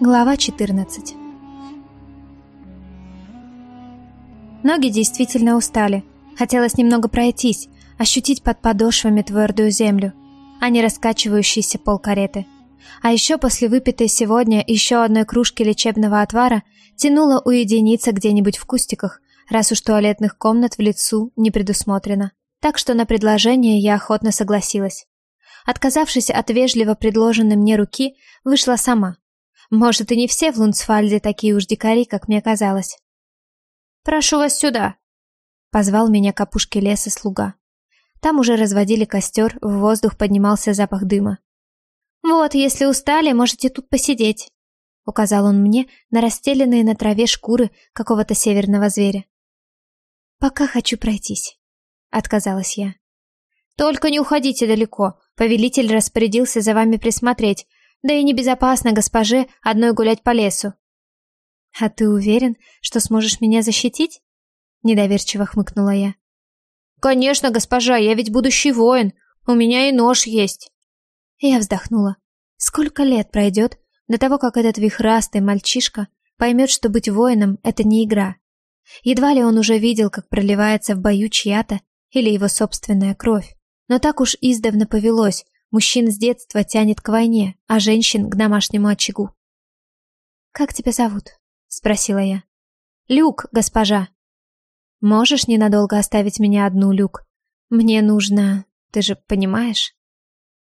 Глава 14 Ноги действительно устали. Хотелось немного пройтись, ощутить под подошвами твердую землю, а не раскачивающийся пол кареты. А еще после выпитой сегодня еще одной кружки лечебного отвара тянуло уединиться где-нибудь в кустиках, раз уж туалетных комнат в лицу не предусмотрено. Так что на предложение я охотно согласилась. Отказавшись от вежливо предложенной мне руки, вышла сама. Может, и не все в Лунсфальде такие уж дикари, как мне казалось. «Прошу вас сюда!» Позвал меня к опушке леса слуга. Там уже разводили костер, в воздух поднимался запах дыма. «Вот, если устали, можете тут посидеть», — указал он мне на расстеленные на траве шкуры какого-то северного зверя. «Пока хочу пройтись», — отказалась я. «Только не уходите далеко. Повелитель распорядился за вами присмотреть, да и небезопасно госпоже одной гулять по лесу. А ты уверен, что сможешь меня защитить? Недоверчиво хмыкнула я. Конечно, госпожа, я ведь будущий воин. У меня и нож есть. Я вздохнула. Сколько лет пройдет до того, как этот вихрастый мальчишка поймет, что быть воином — это не игра. Едва ли он уже видел, как проливается в бою чья-то или его собственная кровь. Но так уж издавна повелось, Мужчин с детства тянет к войне, а женщин к домашнему очагу. «Как тебя зовут?» — спросила я. «Люк, госпожа». «Можешь ненадолго оставить меня одну, Люк? Мне нужно... Ты же понимаешь?»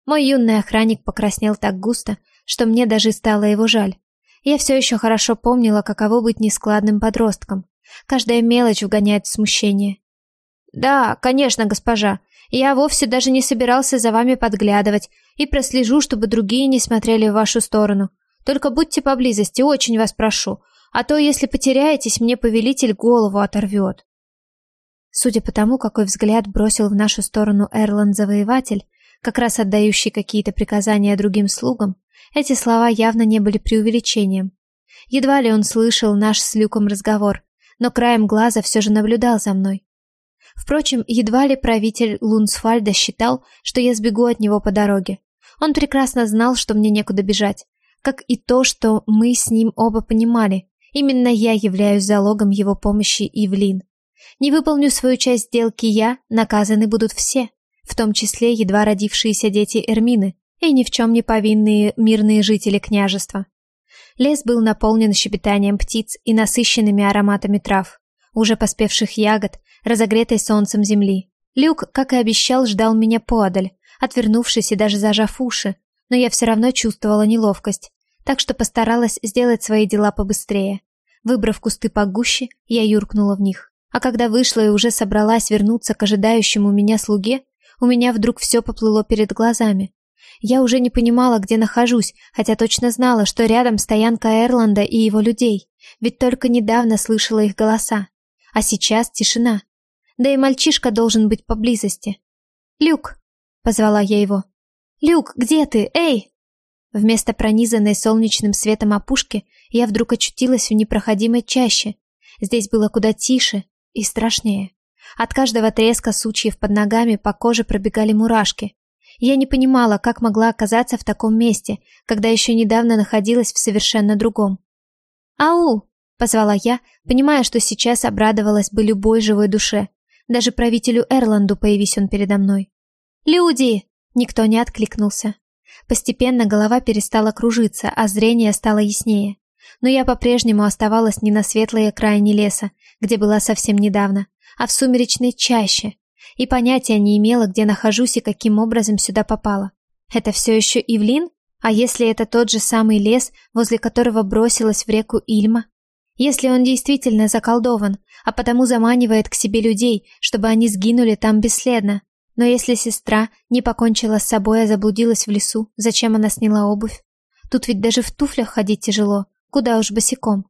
Мой юный охранник покраснел так густо, что мне даже стало его жаль. Я все еще хорошо помнила, каково быть нескладным подростком. Каждая мелочь вгоняет в смущение. «Да, конечно, госпожа. Я вовсе даже не собирался за вами подглядывать и прослежу, чтобы другие не смотрели в вашу сторону. Только будьте поблизости, очень вас прошу, а то, если потеряетесь, мне повелитель голову оторвет». Судя по тому, какой взгляд бросил в нашу сторону Эрланд-завоеватель, как раз отдающий какие-то приказания другим слугам, эти слова явно не были преувеличением. Едва ли он слышал наш с Люком разговор, но краем глаза все же наблюдал за мной. Впрочем, едва ли правитель Лунсфальда считал, что я сбегу от него по дороге. Он прекрасно знал, что мне некуда бежать, как и то, что мы с ним оба понимали. Именно я являюсь залогом его помощи Ивлин. Не выполню свою часть сделки я, наказаны будут все, в том числе едва родившиеся дети Эрмины и ни в чем не повинные мирные жители княжества. Лес был наполнен щебетанием птиц и насыщенными ароматами трав, уже поспевших ягод, разогретой солнцем земли. Люк, как и обещал, ждал меня подаль, отвернувшись и даже зажав уши, но я все равно чувствовала неловкость, так что постаралась сделать свои дела побыстрее. Выбрав кусты погуще, я юркнула в них. А когда вышла и уже собралась вернуться к ожидающему меня слуге, у меня вдруг все поплыло перед глазами. Я уже не понимала, где нахожусь, хотя точно знала, что рядом стоянка Эрланда и его людей, ведь только недавно слышала их голоса. А сейчас тишина. Да и мальчишка должен быть поблизости. «Люк!» — позвала я его. «Люк, где ты? Эй!» Вместо пронизанной солнечным светом опушки я вдруг очутилась в непроходимой чаще. Здесь было куда тише и страшнее. От каждого треска сучьев под ногами по коже пробегали мурашки. Я не понимала, как могла оказаться в таком месте, когда еще недавно находилась в совершенно другом. «Ау!» — позвала я, понимая, что сейчас обрадовалась бы любой живой душе. Даже правителю Эрланду появись он передо мной. «Люди!» Никто не откликнулся. Постепенно голова перестала кружиться, а зрение стало яснее. Но я по-прежнему оставалась не на светлой окраине леса, где была совсем недавно, а в сумеречной чаще, и понятия не имела, где нахожусь и каким образом сюда попала. Это все еще Ивлин? А если это тот же самый лес, возле которого бросилась в реку Ильма? Если он действительно заколдован, а потому заманивает к себе людей, чтобы они сгинули там бесследно. Но если сестра не покончила с собой, а заблудилась в лесу, зачем она сняла обувь? Тут ведь даже в туфлях ходить тяжело, куда уж босиком.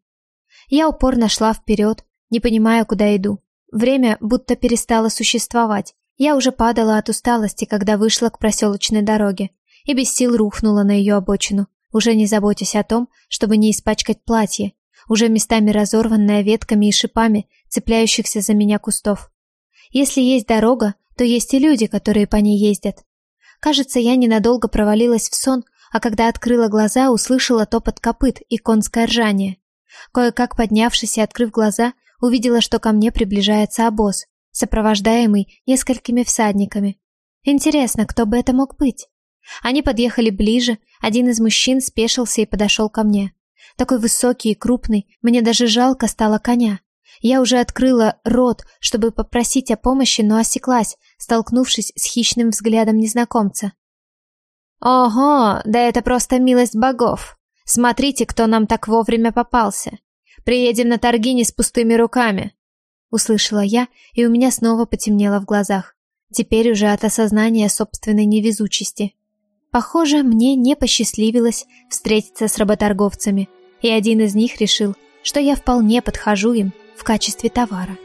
Я упорно шла вперед, не понимая, куда иду. Время будто перестало существовать. Я уже падала от усталости, когда вышла к проселочной дороге, и без сил рухнула на ее обочину, уже не заботясь о том, чтобы не испачкать платье, уже местами разорванная ветками и шипами цепляющихся за меня кустов. Если есть дорога, то есть и люди, которые по ней ездят. Кажется, я ненадолго провалилась в сон, а когда открыла глаза, услышала топот копыт и конское ржание. Кое-как поднявшись и открыв глаза, увидела, что ко мне приближается обоз, сопровождаемый несколькими всадниками. Интересно, кто бы это мог быть? Они подъехали ближе, один из мужчин спешился и подошел ко мне. Такой высокий и крупный, мне даже жалко стало коня. Я уже открыла рот, чтобы попросить о помощи, но осеклась, столкнувшись с хищным взглядом незнакомца. «Ого, да это просто милость богов! Смотрите, кто нам так вовремя попался! Приедем на торги не с пустыми руками!» Услышала я, и у меня снова потемнело в глазах. Теперь уже от осознания собственной невезучести. Похоже, мне не посчастливилось встретиться с работорговцами, и один из них решил, что я вполне подхожу им в качестве товара.